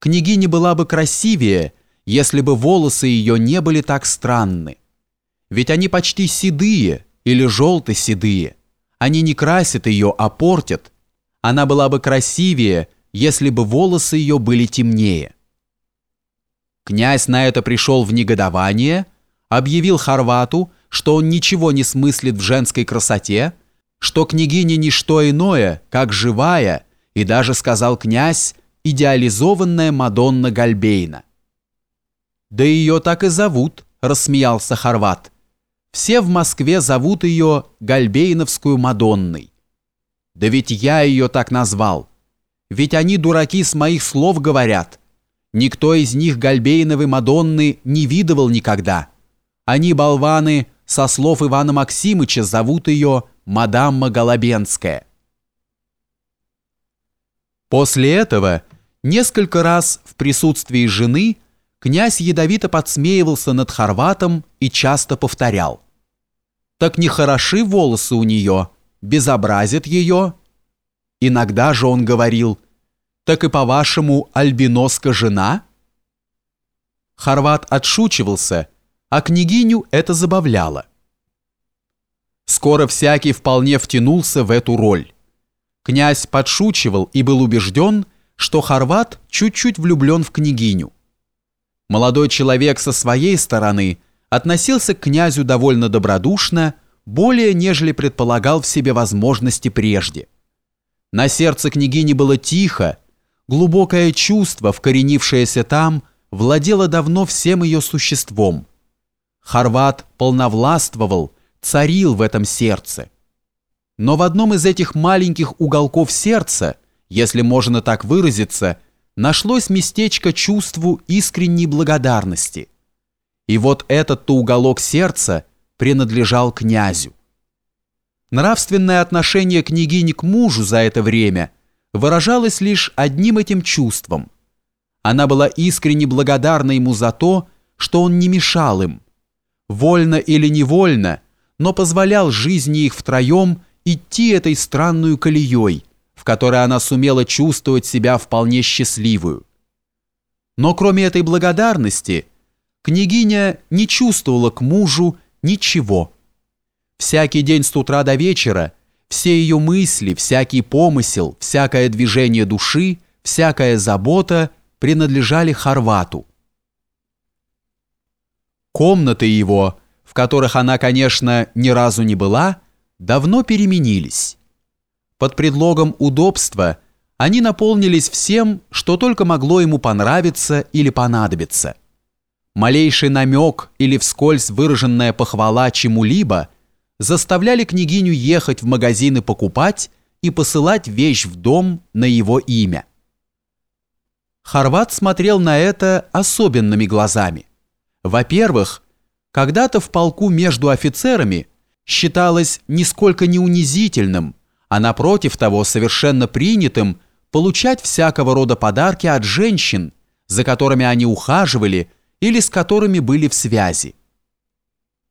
княгиня была бы красивее, если бы волосы ее не были так странны. Ведь они почти седые или желто-седые. Они не красят ее, а портят. Она была бы красивее, если бы волосы ее были темнее. Князь на это пришел в негодование, объявил Хорвату, что он ничего не смыслит в женской красоте, что княгиня не что иное, как живая, и даже сказал князь, идеализованная Мадонна Гальбейна. «Да ее так и зовут», – рассмеялся Хорват. «Все в Москве зовут ее Гальбейновскую Мадонной». «Да ведь я ее так назвал. Ведь они, дураки, с моих слов говорят. Никто из них Гальбейновой Мадонны не видывал никогда. Они, болваны, со слов Ивана Максимыча зовут ее мадамма Голобенская. После этого несколько раз в присутствии жены князь ядовито подсмеивался над Хорватом и часто повторял. «Так не хороши волосы у нее, безобразит ее». Иногда же он говорил «Так и по-вашему альбиноска жена?» Хорват отшучивался, а княгиню это забавляло. Скоро всякий вполне втянулся в эту роль. Князь подшучивал и был убежден, что Хорват чуть-чуть влюблен в княгиню. Молодой человек со своей стороны относился к князю довольно добродушно, более нежели предполагал в себе возможности прежде. На сердце княгини было тихо, глубокое чувство, вкоренившееся там, владело давно всем ее существом. Хорват полновластвовал, царил в этом сердце. Но в одном из этих маленьких уголков сердца, если можно так выразиться, нашлось местечко чувству искренней благодарности. И вот этот-то уголок сердца принадлежал князю. Нравственное отношение княгини к мужу за это время выражалось лишь одним этим чувством. Она была искренне благодарна ему за то, что он не мешал им. Вольно или невольно – но позволял жизни их втроем идти этой странную колеей, в которой она сумела чувствовать себя вполне счастливую. Но кроме этой благодарности, княгиня не чувствовала к мужу ничего. Всякий день с утра до вечера все ее мысли, всякий помысел, всякое движение души, всякая забота принадлежали Хорвату. Комнаты его – в которых она, конечно, ни разу не была, давно переменились. Под предлогом удобства они наполнились всем, что только могло ему понравиться или понадобиться. Малейший намек или вскользь выраженная похвала чему-либо заставляли княгиню ехать в магазины покупать и посылать вещь в дом на его имя. Хорват смотрел на это особенными глазами. Во-первых, когда-то в полку между офицерами считалось нисколько не унизительным, а напротив того совершенно принятым получать всякого рода подарки от женщин, за которыми они ухаживали или с которыми были в связи.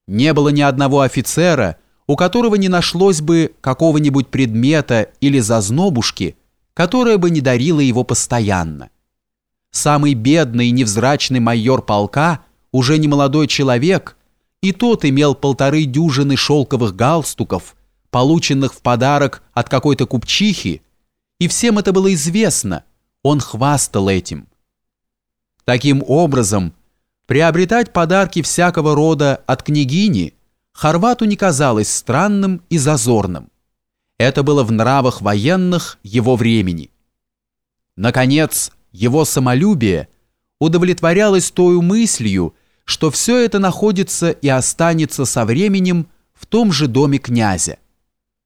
Не было ни одного офицера, у которого не нашлось бы какого-нибудь предмета или зазнобушки, которая бы не дарила его постоянно. Самый бедный и невзрачный майор полка – уже не молодой человек, и тот имел полторы дюжины шелковых галстуков, полученных в подарок от какой-то купчихи, и всем это было известно, он хвастал этим. Таким образом, приобретать подарки всякого рода от княгини Хорвату не казалось странным и зазорным. Это было в нравах военных его времени. Наконец, его самолюбие удовлетворялось той мыслью, что все это находится и останется со временем в том же доме князя –